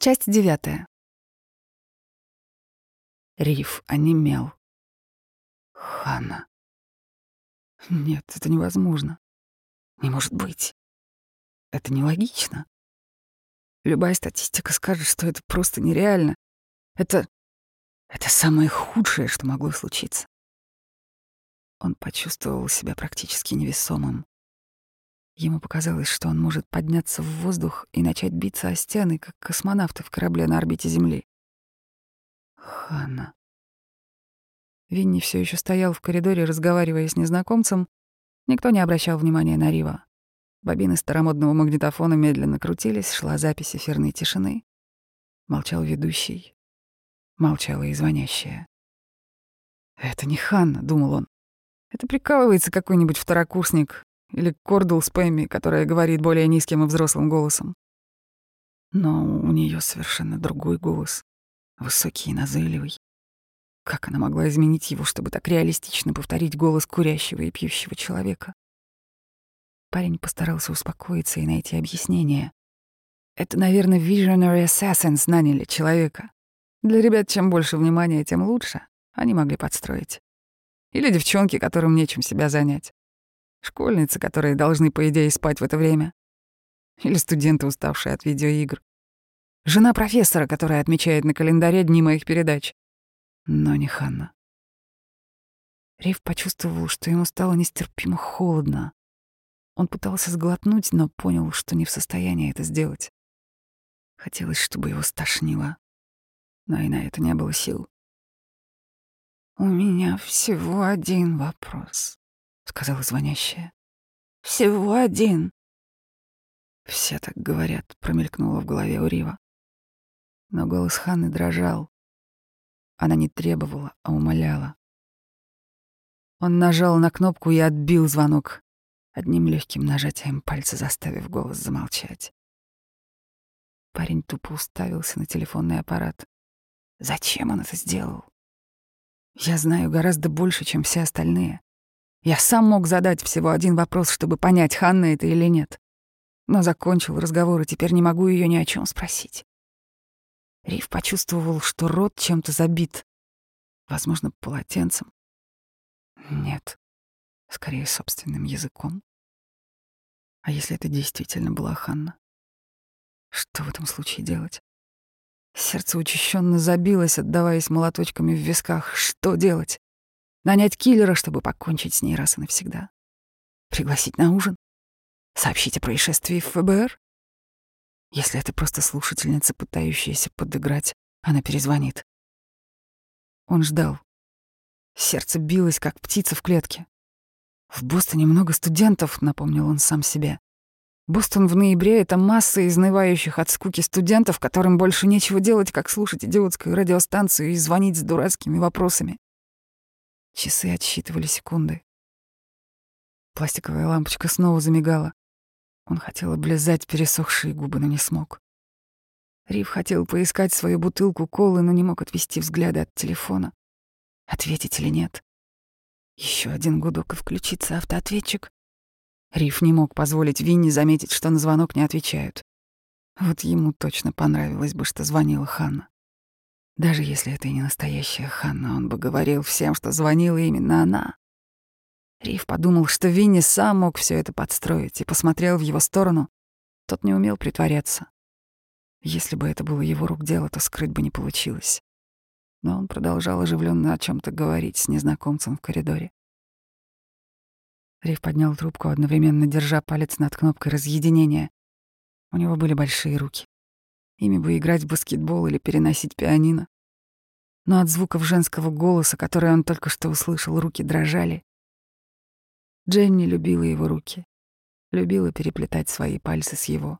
Часть девятая. Риф онемел. Ханна. Нет, это невозможно. Не может быть. Это нелогично. Любая статистика скажет, что это просто нереально. Это... Это самое худшее, что могло случиться. Он почувствовал себя практически невесомым. Ему показалось, что он может подняться в воздух и начать биться о стены, как космонавты в корабле на орбите Земли. Ханна. Винни все еще стоял в коридоре, разговаривая с незнакомцем. Никто не обращал внимания на Рива. Бобины старомодного магнитофона медленно крутились, шла запись эфирной тишины. Молчал ведущий. Молчала и звонящая. «Это не Ханна», — думал он. «Это прикалывается какой-нибудь второкурсник, или Кордл с Пэмми, которая говорит более низким и взрослым голосом. Но у нее совершенно другой голос, высокий и назойливый. Как она могла изменить его, чтобы так реалистично повторить голос курящего и пьющего человека? Парень постарался успокоиться и найти объяснение. Это, наверное, Visionary Assassins наняли человека. Для ребят чем больше внимания, тем лучше. Они могли подстроить. Или девчонки, которым нечем себя занять. Школьницы, которые должны, по идее, спать в это время. Или студенты, уставшие от видеоигр. Жена профессора, которая отмечает на календаре дни моих передач. Но не Ханна. Рив почувствовал, что ему стало нестерпимо холодно. Он пытался сглотнуть, но понял, что не в состоянии это сделать. Хотелось, чтобы его стошнило, но и на это не было сил. «У меня всего один вопрос», сказала звонящая. Всего один. Все так говорят, промелькнуло в голове у Рива. Но голос Ханны дрожал. Она не требовала, а умоляла. Он нажал на кнопку и отбил звонок, одним легким нажатием пальца заставив голос замолчать. Парень тупо уставился на телефонный аппарат. Зачем он это сделал? Я знаю гораздо больше, чем все остальные. Я сам мог задать всего один вопрос, чтобы понять, Ханна это или нет. Но закончил разговор, и теперь не могу ее ни о чем спросить. Риф почувствовал, что рот чем-то забит. Возможно, полотенцем. Нет, скорее собственным языком. А если это действительно была Ханна? Что в этом случае делать? Сердце учащенно забилось, отдаваясь молоточками в висках. Что делать? Нанять киллера, чтобы покончить с ней раз и навсегда. Пригласить на ужин? Сообщить о происшествии в ФБР? Если это просто слушательница, пытающаяся подыграть, она перезвонит. Он ждал. Сердце билось, как птица в клетке. В Бостоне много студентов, напомнил он сам себе. Бостон в ноябре — это масса изнывающих от скуки студентов, которым больше нечего делать, как слушать идиотскую радиостанцию и звонить с дурацкими вопросами. Часы отсчитывали секунды. Пластиковая лампочка снова замигала. Он хотел облизать пересохшие губы, но не смог. Рив хотел поискать свою бутылку колы, но не мог отвести взгляды от телефона. Ответить или нет? Еще один гудок и включится автоответчик. Риф не мог позволить Винни заметить, что на звонок не отвечают. Вот ему точно понравилось бы, что звонила Ханна. Даже если это и не настоящая Ханна, он бы говорил всем, что звонила именно она. Риф подумал, что Винни сам мог все это подстроить, и посмотрел в его сторону. Тот не умел притворяться. Если бы это было его рук дело, то скрыть бы не получилось. Но он продолжал оживленно о чем то говорить с незнакомцем в коридоре. Риф поднял трубку, одновременно держа палец над кнопкой разъединения. У него были большие руки. Ими бы играть в баскетбол или переносить пианино. Но от звуков женского голоса, который он только что услышал, руки дрожали. Дженни любила его руки, любила переплетать свои пальцы с его.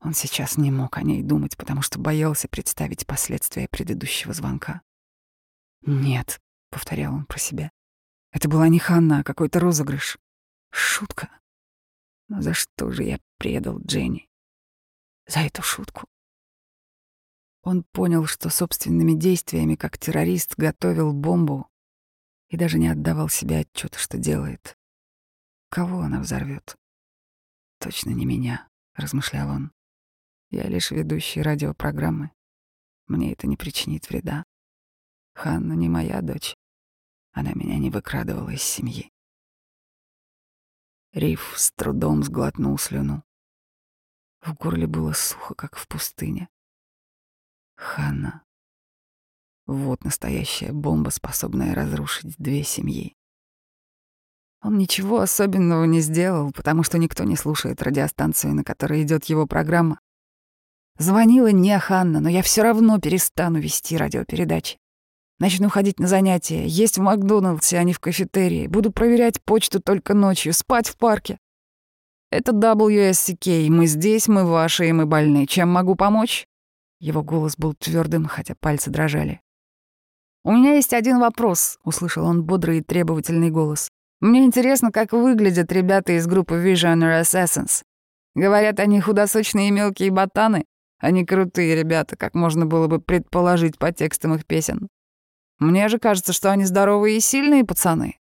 Он сейчас не мог о ней думать, потому что боялся представить последствия предыдущего звонка. «Нет», — повторял он про себя, — «это была не Ханна, а какой-то розыгрыш. Шутка. Но за что же я предал Дженни? За эту шутку. Он понял, что собственными действиями, как террорист, готовил бомбу и даже не отдавал себе отчета, что делает. Кого она взорвет? Точно не меня, размышлял он. Я лишь ведущий радиопрограммы. Мне это не причинит вреда. Ханна не моя дочь. Она меня не выкрадывала из семьи. Риф с трудом сглотнул слюну. В горле было сухо, как в пустыне. Ханна. Вот настоящая бомба, способная разрушить две семьи. Он ничего особенного не сделал, потому что никто не слушает радиостанцию, на которой идет его программа. Звонила не Ханна, но я все равно перестану вести радиопередачи. Начну ходить на занятия, есть в Макдоналдсе, а не в кафетерии. Буду проверять почту только ночью, спать в парке. Это WSCK. Мы здесь, мы ваши, и мы больны. Чем могу помочь? Его голос был твердым, хотя пальцы дрожали. «У меня есть один вопрос», — услышал он бодрый и требовательный голос. «Мне интересно, как выглядят ребята из группы Visionary Assassins. Говорят, они худосочные и мелкие ботаны. Они крутые ребята, как можно было бы предположить по текстам их песен. Мне же кажется, что они здоровые и сильные пацаны.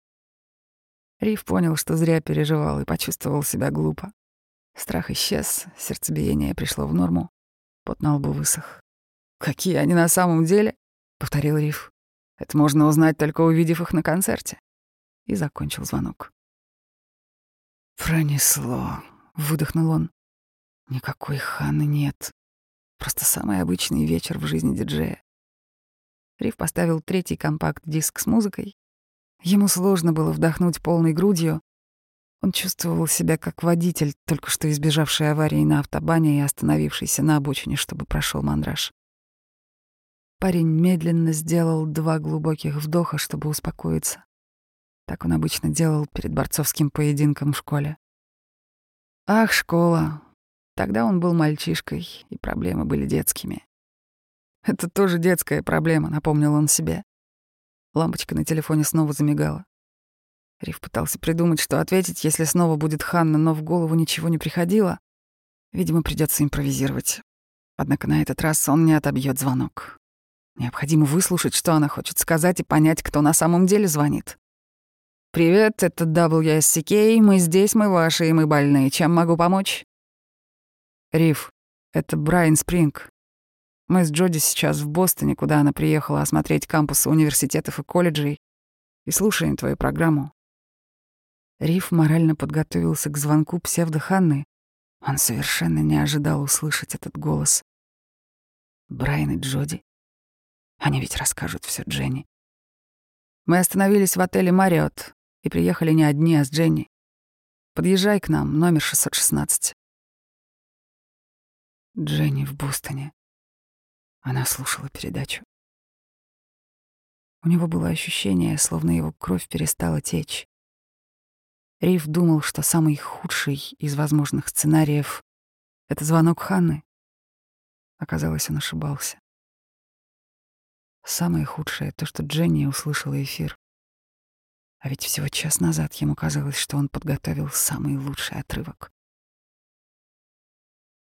Риф понял, что зря переживал и почувствовал себя глупо. Страх исчез, сердцебиение пришло в норму, пот на лбу высох. «Какие они на самом деле?» — повторил Риф. «Это можно узнать, только увидев их на концерте». И закончил звонок. «Пронесло», — выдохнул он. «Никакой Ханы нет. Просто самый обычный вечер в жизни диджея. Риф поставил третий компакт-диск с музыкой. Ему сложно было вдохнуть полной грудью. Он чувствовал себя как водитель, только что избежавший аварии на автобане и остановившийся на обочине, чтобы прошел мандраж. Парень медленно сделал два глубоких вдоха, чтобы успокоиться. Так он обычно делал перед борцовским поединком в школе. Ах, школа. Тогда он был мальчишкой, и проблемы были детскими. Это тоже детская проблема, напомнил он себе. Лампочка на телефоне снова замигала. Риф пытался придумать, что ответить, если снова будет Ханна, но в голову ничего не приходило. Видимо, придется импровизировать. Однако на этот раз он не отобьет звонок. Необходимо выслушать, что она хочет сказать, и понять, кто на самом деле звонит. «Привет, это WSCK, мы здесь, мы ваши, и мы больные. Чем могу помочь?» «Риф, это Брайан Спринг. Мы с Джоди сейчас в Бостоне, куда она приехала осмотреть кампусы университетов и колледжей, и слушаем твою программу. Риф морально подготовился к звонку псевдо-Ханны. Он совершенно не ожидал услышать этот голос. Брайан и Джоди. Они ведь расскажут все Дженни. Мы остановились в отеле «Мариот» и приехали не одни, а с Дженни. Подъезжай к нам, номер 616. Дженни в Бостоне. Она слушала передачу. У него было ощущение, словно его кровь перестала течь. Риф думал, что самый худший из возможных сценариев — это звонок Ханны. Оказалось, он ошибался. Самое худшее — то, что Дженни услышала эфир. А ведь всего час назад ему казалось, что он подготовил самый лучший отрывок.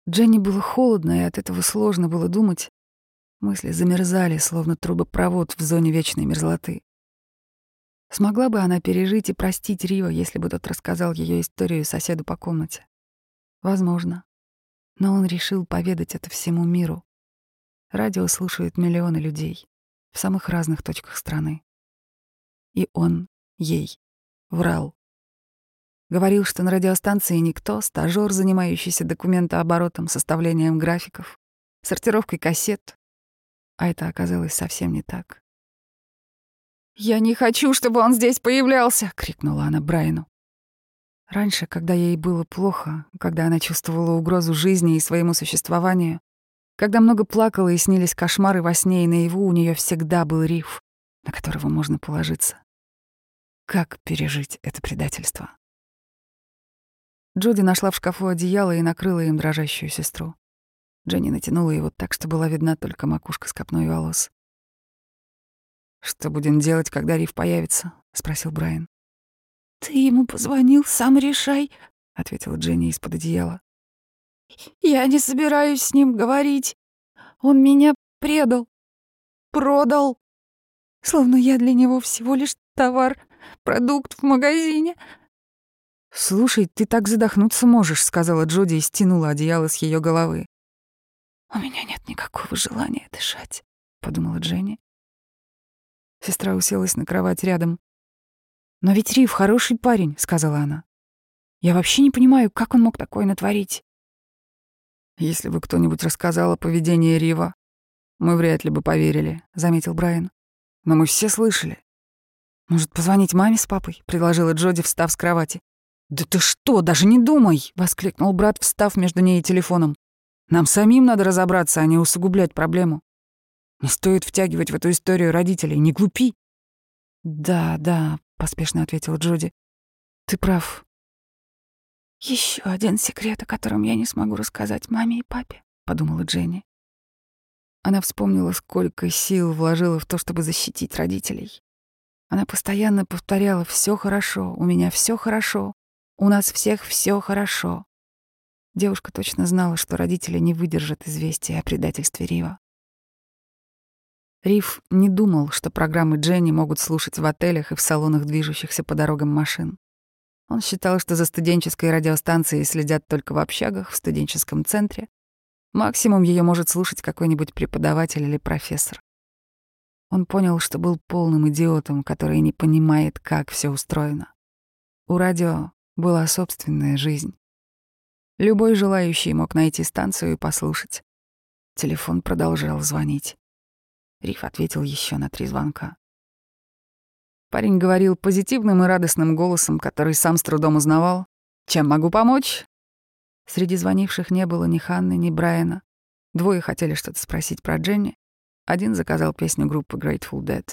Дженни было холодно, и от этого сложно было думать. Мысли замерзали, словно трубопровод в зоне вечной мерзлоты. Смогла бы она пережить и простить Рива, если бы тот рассказал ее историю соседу по комнате? Возможно. Но он решил поведать это всему миру. Радио слушают миллионы людей в самых разных точках страны. И он ей врал. Говорил, что на радиостанции никто, стажёр, занимающийся документооборотом, составлением графиков, сортировкой кассет, а это оказалось совсем не так. «Я не хочу, чтобы он здесь появлялся!» — крикнула она Брайану. Раньше, когда ей было плохо, когда она чувствовала угрозу жизни и своему существованию, когда много плакала и снились кошмары во сне и наяву, у нее всегда был риф, на которого можно положиться. Как пережить это предательство? Джуди нашла в шкафу одеяло и накрыла им дрожащую сестру. Дженни натянула его так, что была видна только макушка с копной волос. «Что будем делать, когда Риф появится?» — спросил Брайан. «Ты ему позвонил, сам решай», — ответила Дженни из-под одеяла. «Я не собираюсь с ним говорить. Он меня предал, продал, словно я для него всего лишь товар, продукт в магазине». «Слушай, ты так задохнуться можешь», — сказала Джоди и стянула одеяло с ее головы. «У меня нет никакого желания дышать», — подумала Дженни. Сестра уселась на кровать рядом. «Но ведь Рив хороший парень», — сказала она. «Я вообще не понимаю, как он мог такое натворить». «Если бы кто-нибудь рассказал о поведении Рива, мы вряд ли бы поверили», — заметил Брайан. «Но мы все слышали». «Может, позвонить маме с папой?» — предложила Джоди, встав с кровати. «Да ты что, даже не думай!» — воскликнул брат, встав между ней и телефоном. «Нам самим надо разобраться, а не усугублять проблему. Не стоит втягивать в эту историю родителей, не глупи». «Да, да», — поспешно ответила Джоди. «Ты прав. Еще один секрет, о котором я не смогу рассказать маме и папе», — подумала Дженни. Она вспомнила, сколько сил вложила в то, чтобы защитить родителей. Она постоянно повторяла «все хорошо, у меня все хорошо, у нас всех все хорошо». Девушка точно знала, что родители не выдержат известия о предательстве Рива. Рив не думал, что программы Дженни могут слушать в отелях и в салонах движущихся по дорогам машин. Он считал, что за студенческой радиостанцией следят только в общагах, в студенческом центре. Максимум ее может слушать какой-нибудь преподаватель или профессор. Он понял, что был полным идиотом, который не понимает, как все устроено. У радио была собственная жизнь. Любой желающий мог найти станцию и послушать. Телефон продолжал звонить. Риф ответил еще на три звонка. Парень говорил позитивным и радостным голосом, который сам с трудом узнавал. «Чем могу помочь?» Среди звонивших не было ни Ханны, ни Брайана. Двое хотели что-то спросить про Дженни. Один заказал песню группы Grateful Dead.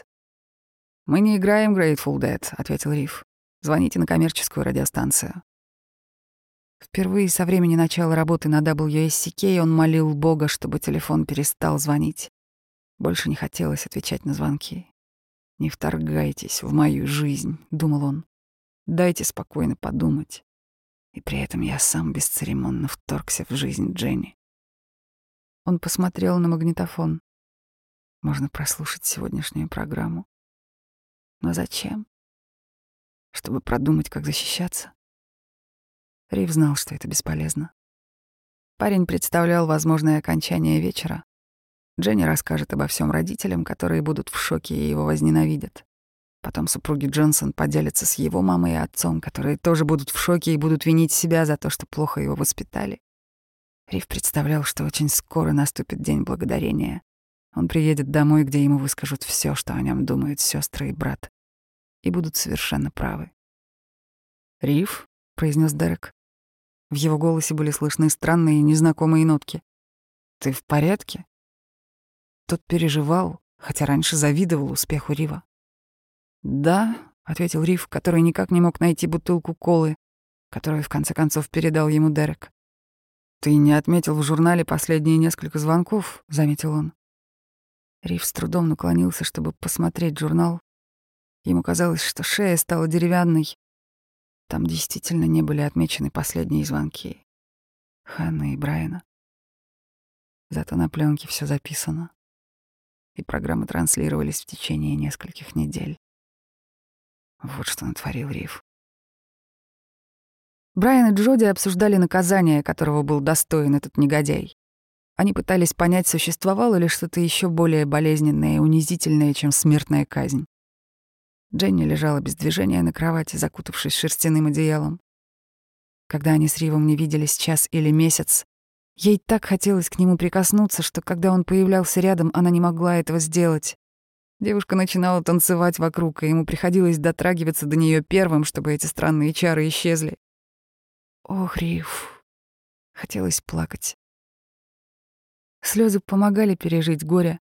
«Мы не играем Grateful Dead», — ответил Риф. «Звоните на коммерческую радиостанцию». Впервые со времени начала работы на WSCK он молил Бога, чтобы телефон перестал звонить. Больше не хотелось отвечать на звонки. «Не вторгайтесь в мою жизнь», — думал он. «Дайте спокойно подумать». И при этом я сам бесцеремонно вторгся в жизнь Дженни. Он посмотрел на магнитофон. Можно прослушать сегодняшнюю программу. Но зачем? Чтобы продумать, как защищаться? Рив знал, что это бесполезно. Парень представлял возможное окончание вечера. Дженни расскажет обо всем родителям, которые будут в шоке и его возненавидят. Потом супруги Джонсон поделятся с его мамой и отцом, которые тоже будут в шоке и будут винить себя за то, что плохо его воспитали. Рив представлял, что очень скоро наступит день благодарения. Он приедет домой, где ему выскажут все, что о нем думают сестры и брат, и будут совершенно правы. «Рив?» — произнес Дерек. В его голосе были слышны странные незнакомые нотки. «Ты в порядке?» Тот переживал, хотя раньше завидовал успеху Рива. «Да», — ответил Рив, который никак не мог найти бутылку колы, которую в конце концов передал ему Дерек. «Ты не отметил в журнале последние несколько звонков», — заметил он. Рив с трудом наклонился, чтобы посмотреть журнал. Ему казалось, что шея стала деревянной. Там действительно не были отмечены последние звонки. Ханны и Брайана. Зато на пленке все записано и программы транслировались в течение нескольких недель. Вот что натворил Риф. Брайан и Джоди обсуждали наказание, которого был достоин этот негодяй. Они пытались понять, существовало ли что-то еще более болезненное и унизительное, чем смертная казнь. Дженни лежала без движения на кровати, закутавшись шерстяным одеялом. Когда они с Ривом не виделись час или месяц, Ей так хотелось к нему прикоснуться, что когда он появлялся рядом, она не могла этого сделать. Девушка начинала танцевать вокруг, и ему приходилось дотрагиваться до нее первым, чтобы эти странные чары исчезли. Ох, Риф. Хотелось плакать. Слезы помогали пережить горе,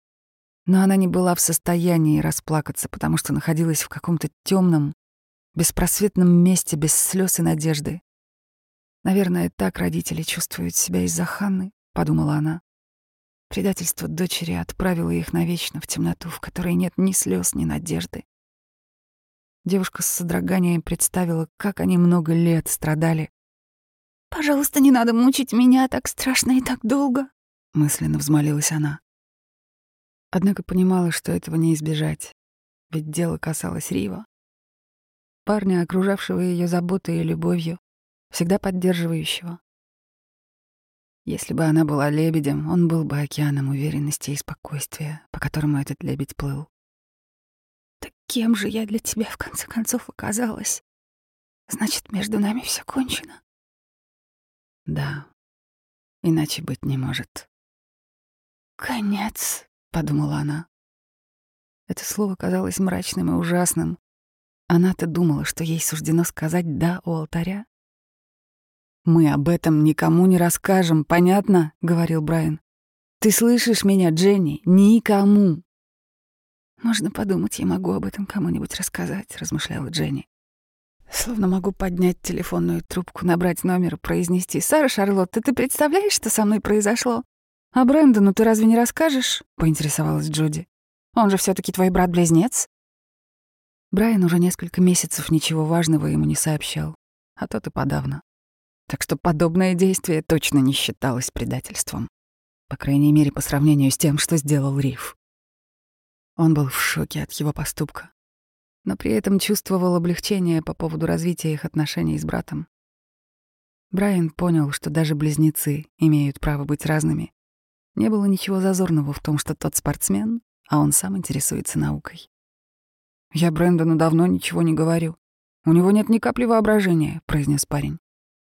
но она не была в состоянии расплакаться, потому что находилась в каком-то темном, беспросветном месте без слез и надежды. Наверное, так родители чувствуют себя из-за Ханны, подумала она. Предательство дочери отправило их навечно в темноту, в которой нет ни слез, ни надежды. Девушка с содроганием представила, как они много лет страдали. «Пожалуйста, не надо мучить меня так страшно и так долго», — мысленно взмолилась она. Однако понимала, что этого не избежать, ведь дело касалось Рива. Парня, окружавшего ее заботой и любовью, всегда поддерживающего. Если бы она была лебедем, он был бы океаном уверенности и спокойствия, по которому этот лебедь плыл. Так кем же я для тебя в конце концов оказалась? Значит, между нами все кончено. Да, иначе быть не может. Конец, подумала она. Это слово казалось мрачным и ужасным. Она-то думала, что ей суждено сказать «да» у алтаря. «Мы об этом никому не расскажем, понятно?» — говорил Брайан. «Ты слышишь меня, Дженни? Никому!» «Можно подумать, я могу об этом кому-нибудь рассказать», — размышляла Дженни. Словно могу поднять телефонную трубку, набрать номер, произнести «Сара Шарлотта, ты представляешь, что со мной произошло?» «А Брэндону ты разве не расскажешь?» — поинтересовалась Джуди. «Он же все таки твой брат-близнец». Брайан уже несколько месяцев ничего важного ему не сообщал, а тот и подавно. Так что подобное действие точно не считалось предательством. По крайней мере, по сравнению с тем, что сделал Риф. Он был в шоке от его поступка но при этом чувствовал облегчение по поводу развития их отношений с братом. Брайан понял, что даже близнецы имеют право быть разными. Не было ничего зазорного в том, что тот спортсмен, а он сам интересуется наукой. «Я Брэндону давно ничего не говорю. У него нет ни капли воображения», — произнес парень.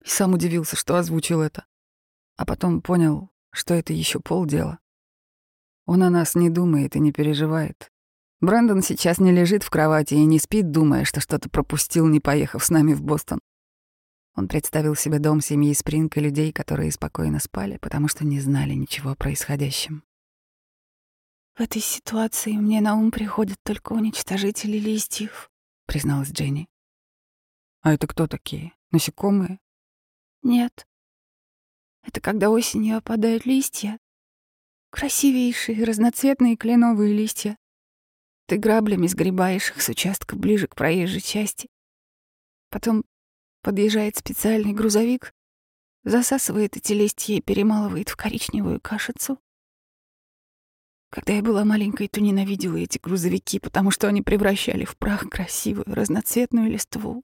И сам удивился, что озвучил это. А потом понял, что это еще полдела. Он о нас не думает и не переживает. Брэндон сейчас не лежит в кровати и не спит, думая, что что-то пропустил, не поехав с нами в Бостон. Он представил себе дом семьи Спринг и людей, которые спокойно спали, потому что не знали ничего о происходящем. «В этой ситуации мне на ум приходят только уничтожители листьев», — призналась Дженни. «А это кто такие? Насекомые?» «Нет. Это когда осенью опадают листья. Красивейшие разноцветные кленовые листья. Ты граблями сгребаешь их с участка ближе к проезжей части. Потом подъезжает специальный грузовик, засасывает эти листья и перемалывает в коричневую кашицу. Когда я была маленькой, то ненавидела эти грузовики, потому что они превращали в прах красивую разноцветную листву.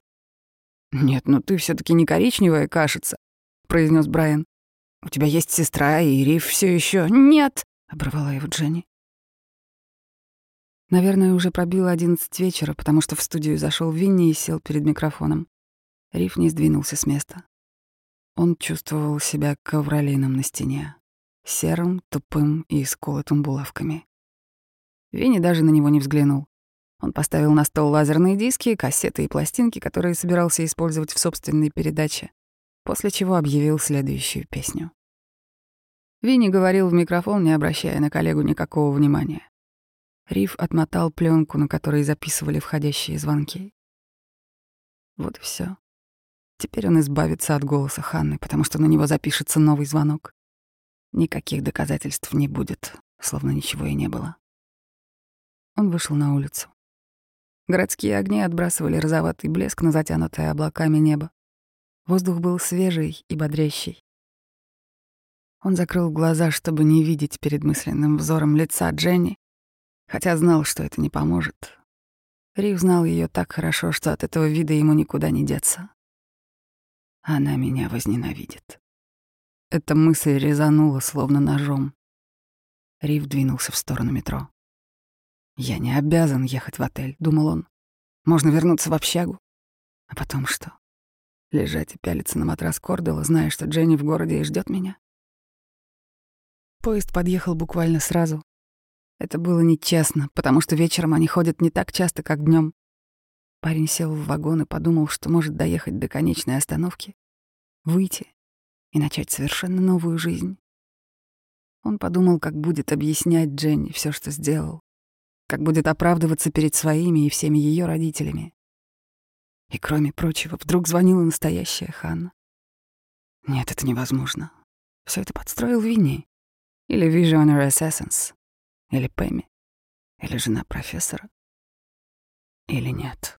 «Нет, ну ты все таки не коричневая кашица», — произнес Брайан. «У тебя есть сестра, и Риф все еще. «Нет», — оборвала его Дженни. Наверное, уже пробило одиннадцать вечера, потому что в студию зашел Винни и сел перед микрофоном. Риф не сдвинулся с места. Он чувствовал себя ковролином на стене, серым, тупым и сколотым булавками. Винни даже на него не взглянул. Он поставил на стол лазерные диски, кассеты и пластинки, которые собирался использовать в собственной передаче, после чего объявил следующую песню. Винни говорил в микрофон, не обращая на коллегу никакого внимания. Риф отмотал пленку, на которой записывали входящие звонки. Вот и все. Теперь он избавится от голоса Ханны, потому что на него запишется новый звонок. Никаких доказательств не будет, словно ничего и не было. Он вышел на улицу. Городские огни отбрасывали розоватый блеск на затянутое облаками небо. Воздух был свежий и бодрящий. Он закрыл глаза, чтобы не видеть перед мысленным взором лица Дженни, хотя знал, что это не поможет. Рив знал ее так хорошо, что от этого вида ему никуда не деться. Она меня возненавидит. Эта мысль резанула, словно ножом. Рив двинулся в сторону метро. «Я не обязан ехать в отель», — думал он. «Можно вернуться в общагу. А потом что? Лежать и пялиться на матрас Кордела, зная, что Дженни в городе и ждет меня?» Поезд подъехал буквально сразу, это было нечестно, потому что вечером они ходят не так часто, как днем. Парень сел в вагон и подумал, что может доехать до конечной остановки, выйти и начать совершенно новую жизнь. Он подумал, как будет объяснять Дженни все, что сделал, как будет оправдываться перед своими и всеми ее родителями. И, кроме прочего, вдруг звонила настоящая Ханна. Нет, это невозможно. Все это подстроил Винни. Или Visionary Assassins. Или Пэмми? Или жена профессора? Или нет?